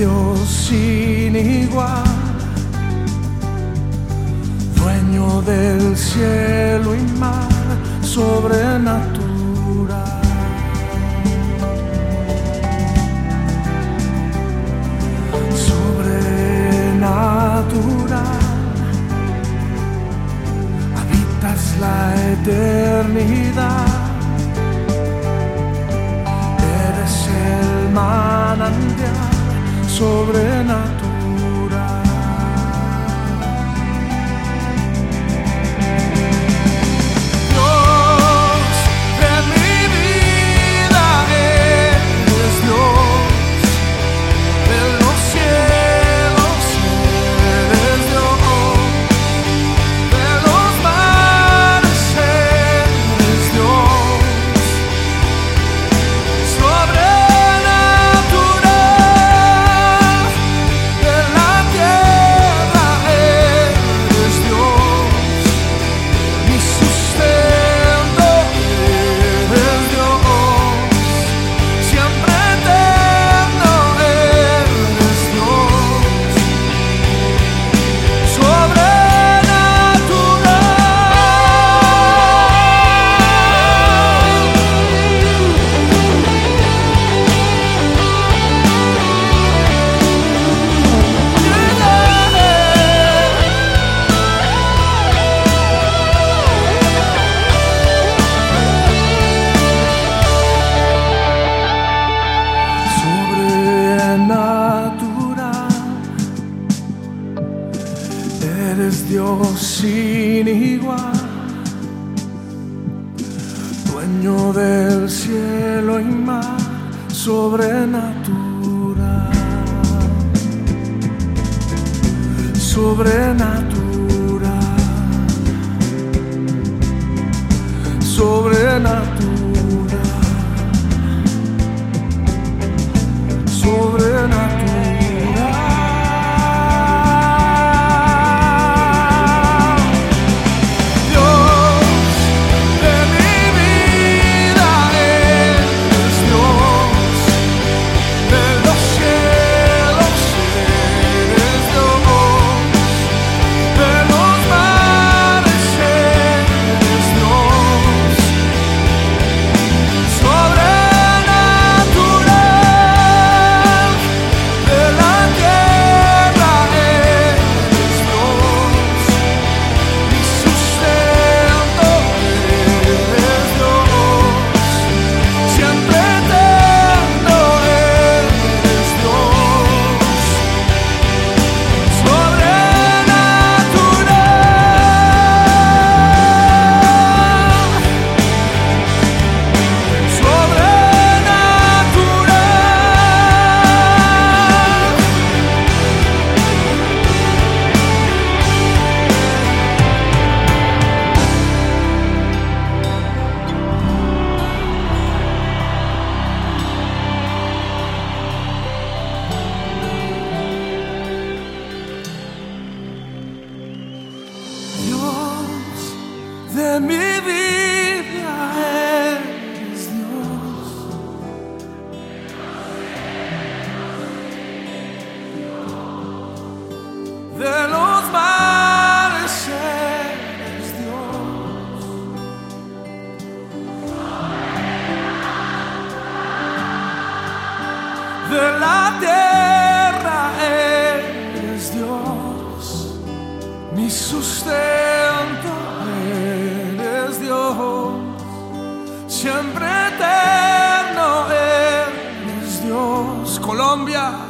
Dios sin igual, dueño del cielo y mar, sobrenatural. sobrenatural. Sin igual, dueño del cielo y mar, sobrenatural, sobrenatural, sobrenatural, sobrenatural. mi vida. Colombia.